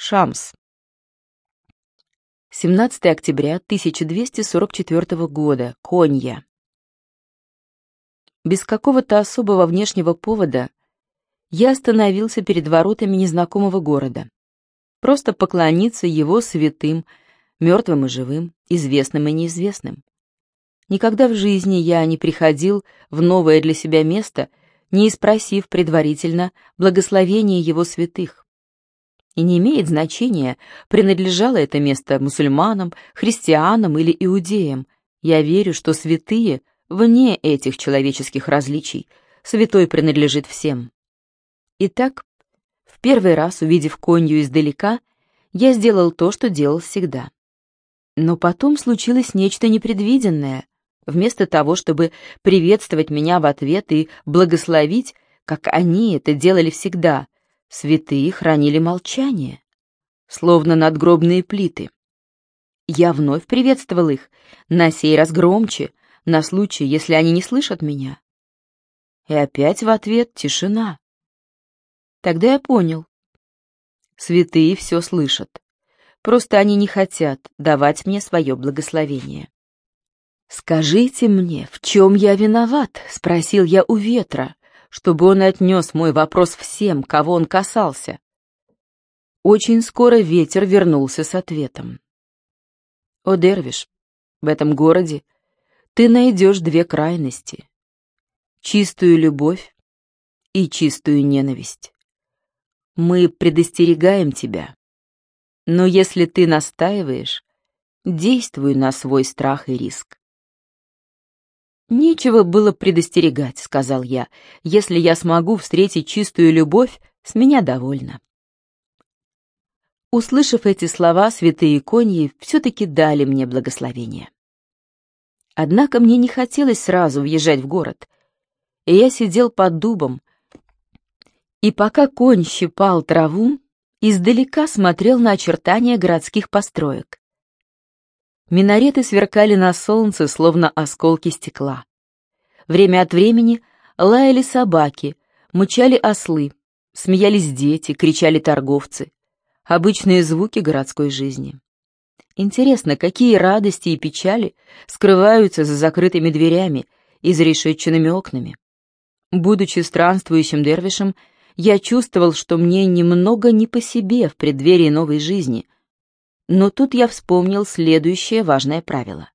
Шамс. 17 октября 1244 года. Конья. Без какого-то особого внешнего повода я остановился перед воротами незнакомого города. Просто поклониться его святым, мертвым и живым, известным и неизвестным. Никогда в жизни я не приходил в новое для себя место, не испросив предварительно благословения его святых. И не имеет значения, принадлежало это место мусульманам, христианам или иудеям. Я верю, что святые вне этих человеческих различий. Святой принадлежит всем. Итак, в первый раз, увидев конью издалека, я сделал то, что делал всегда. Но потом случилось нечто непредвиденное. Вместо того, чтобы приветствовать меня в ответ и благословить, как они это делали всегда, Святые хранили молчание, словно надгробные плиты. Я вновь приветствовал их, на сей раз громче, на случай, если они не слышат меня. И опять в ответ тишина. Тогда я понял. Святые все слышат. Просто они не хотят давать мне свое благословение. «Скажите мне, в чем я виноват?» — спросил я у ветра чтобы он отнес мой вопрос всем, кого он касался. Очень скоро ветер вернулся с ответом. «О, Дервиш, в этом городе ты найдешь две крайности — чистую любовь и чистую ненависть. Мы предостерегаем тебя, но если ты настаиваешь, действуй на свой страх и риск. «Нечего было предостерегать», — сказал я. «Если я смогу встретить чистую любовь, с меня довольно». Услышав эти слова, святые коньи все-таки дали мне благословение. Однако мне не хотелось сразу въезжать в город, и я сидел под дубом, и пока конь щипал траву, издалека смотрел на очертания городских построек. Минареты сверкали на солнце, словно осколки стекла. Время от времени лаяли собаки, мычали ослы, смеялись дети, кричали торговцы. Обычные звуки городской жизни. Интересно, какие радости и печали скрываются за закрытыми дверями и за решетчатыми окнами. Будучи странствующим дервишем, я чувствовал, что мне немного не по себе в преддверии новой жизни — но тут я вспомнил следующее важное правило.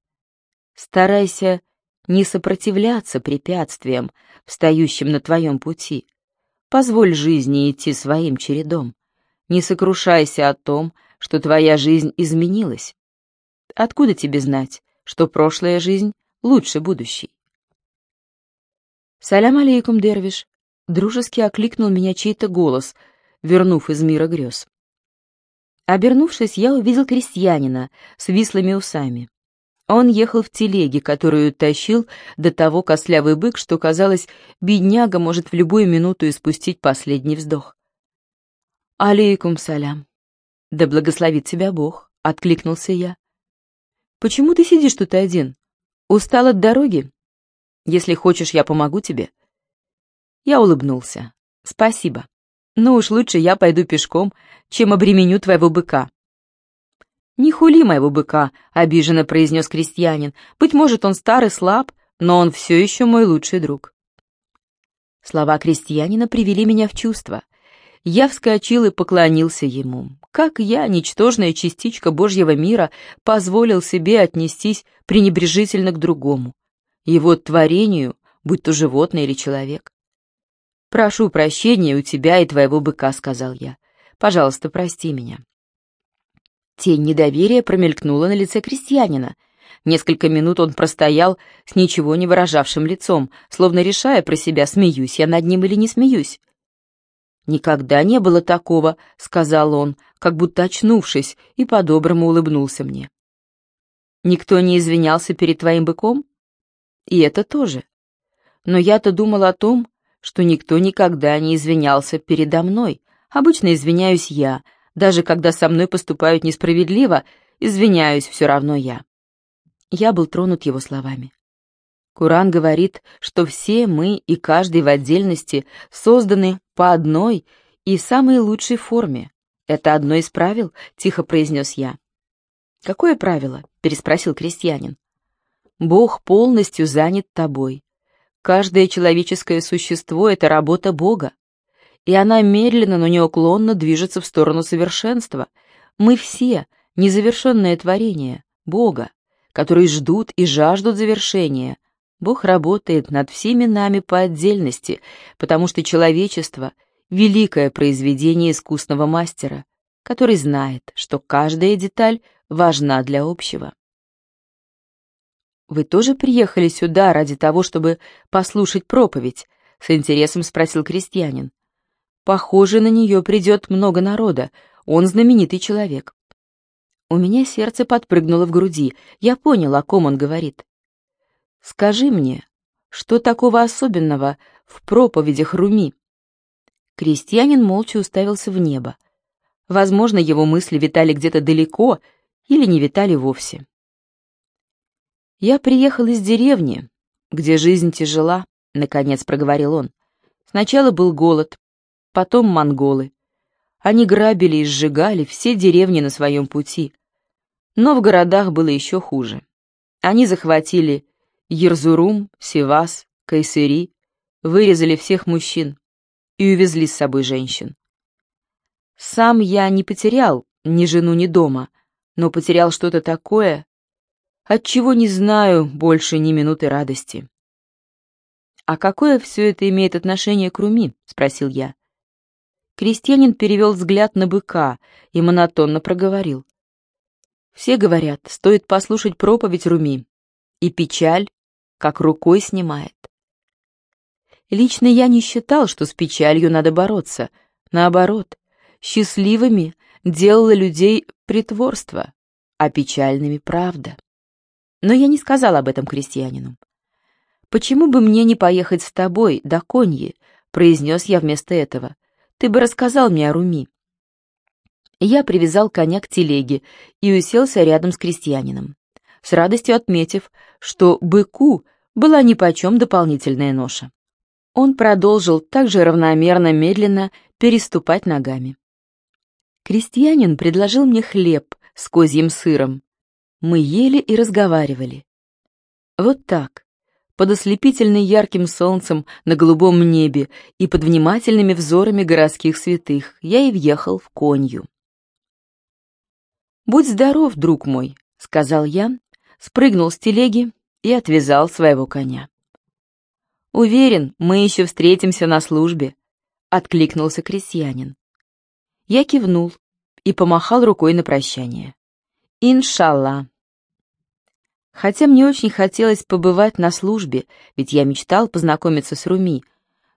Старайся не сопротивляться препятствиям, встающим на твоем пути. Позволь жизни идти своим чередом. Не сокрушайся о том, что твоя жизнь изменилась. Откуда тебе знать, что прошлая жизнь лучше будущей? «Салям алейкум, Дервиш!» — дружески окликнул меня чей-то голос, вернув из мира грез. Обернувшись, я увидел крестьянина с вислыми усами. Он ехал в телеге, которую тащил до того костлявый бык, что, казалось, бедняга может в любую минуту испустить последний вздох. «Алейкум салям!» «Да благословит тебя Бог!» — откликнулся я. «Почему ты сидишь тут один? Устал от дороги? Если хочешь, я помогу тебе». Я улыбнулся. «Спасибо. Но уж лучше я пойду пешком, чем обременю твоего быка». «Не хули моего быка», — обиженно произнес крестьянин. «Быть может, он старый, слаб, но он все еще мой лучший друг». Слова крестьянина привели меня в чувство. Я вскочил и поклонился ему. Как я, ничтожная частичка Божьего мира, позволил себе отнестись пренебрежительно к другому, его творению, будь то животное или человек. «Прошу прощения у тебя и твоего быка», — сказал я. Пожалуйста, прости меня». Тень недоверия промелькнула на лице крестьянина. Несколько минут он простоял с ничего не выражавшим лицом, словно решая про себя, смеюсь я над ним или не смеюсь. «Никогда не было такого», — сказал он, как будто очнувшись, и по-доброму улыбнулся мне. «Никто не извинялся перед твоим быком?» «И это тоже. Но я-то думал о том, что никто никогда не извинялся передо мной, Обычно извиняюсь я, даже когда со мной поступают несправедливо, извиняюсь все равно я. Я был тронут его словами. Куран говорит, что все мы и каждый в отдельности созданы по одной и самой лучшей форме, «Это одно из правил», — тихо произнес я. «Какое правило?» — переспросил крестьянин. «Бог полностью занят тобой. Каждое человеческое существо — это работа Бога, и она медленно, но неуклонно движется в сторону совершенства. Мы все — незавершенное творение Бога, которые ждут и жаждут завершения. Бог работает над всеми нами по отдельности, потому что человечество — великое произведение искусного мастера, который знает, что каждая деталь важна для общего. «Вы тоже приехали сюда ради того, чтобы послушать проповедь?» — с интересом спросил крестьянин. «Похоже, на нее придет много народа. Он знаменитый человек». У меня сердце подпрыгнуло в груди. Я понял, о ком он говорит. «Скажи мне, что такого особенного в проповедях Руми?» Крестьянин молча уставился в небо. Возможно, его мысли витали где-то далеко или не витали вовсе. «Я приехал из деревни, где жизнь тяжела», — наконец проговорил он. «Сначала был голод, потом монголы. Они грабили и сжигали все деревни на своем пути. Но в городах было еще хуже. Они захватили Ерзурум, Сивас, Кайсери, вырезали всех мужчин и увезли с собой женщин. Сам я не потерял ни жену, ни дома, но потерял что-то такое, отчего не знаю больше ни минуты радости. «А какое все это имеет отношение к Руми?» — спросил я. Крестьянин перевел взгляд на быка и монотонно проговорил. «Все говорят, стоит послушать проповедь Руми, и печаль как рукой снимает. Лично я не считал, что с печалью надо бороться. Наоборот, счастливыми делало людей притворство, а печальными — правда. Но я не сказал об этом крестьянину. «Почему бы мне не поехать с тобой до Коньи?» — произнес я вместо этого. «Ты бы рассказал мне о Руми». Я привязал коня к телеге и уселся рядом с крестьянином, с радостью отметив, что быку была нипочем дополнительная ноша. Он продолжил также равномерно, медленно переступать ногами. Крестьянин предложил мне хлеб с козьим сыром, мы ели и разговаривали. Вот так, под ослепительно ярким солнцем на голубом небе и под внимательными взорами городских святых я и въехал в конью. «Будь здоров, друг мой», — сказал я, спрыгнул с телеги и отвязал своего коня. «Уверен, мы еще встретимся на службе», — откликнулся крестьянин. Я кивнул и помахал рукой на прощание. «Иншалла». Хотя мне очень хотелось побывать на службе, ведь я мечтал познакомиться с Руми,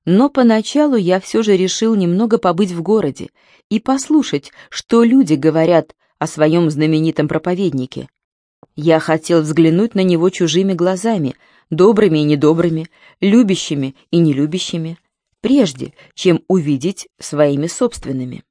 но поначалу я все же решил немного побыть в городе и послушать, что люди говорят о своем знаменитом проповеднике. Я хотел взглянуть на него чужими глазами, добрыми и недобрыми, любящими и нелюбящими, прежде чем увидеть своими собственными.